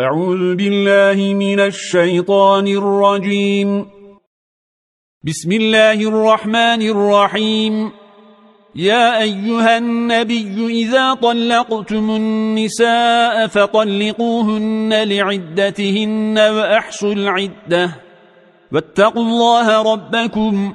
أعوذ بالله من الشيطان الرجيم. بسم الله الرحمن الرحيم. يا أيها النبي إذا طلقتم النساء فطلقوهن لعدتهن وأحصوا العدة. واتقوا الله ربكم.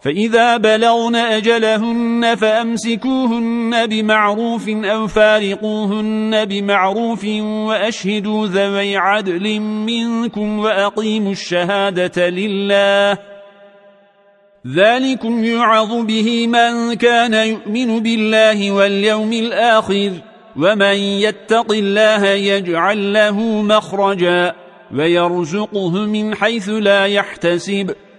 فإذا بلغن أجلهن فأمسكوهن بمعروف أو فارقوهن بمعروف وأشهدوا ذوي عدل منكم وأقيموا الشهادة لله. ذلكم يعظ به من كان يؤمن بالله واليوم الآخر ومن يتق الله يجعل له مخرجا ويرزقه من حيث لا يحتسب.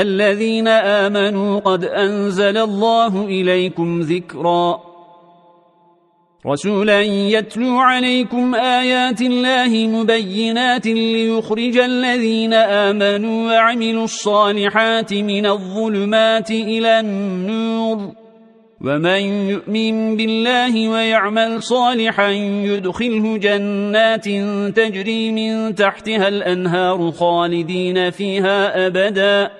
الذين آمنوا قد أنزل الله إليكم ذكرا. رسولا يتلو عليكم آيات الله مبينات ليخرج الذين آمنوا وعملوا الصالحات من الظلمات إلى النور. ومن يؤمن بالله ويعمل صالحا يدخله جنات تجري من تحتها الأنهار خالدين فيها أبداً.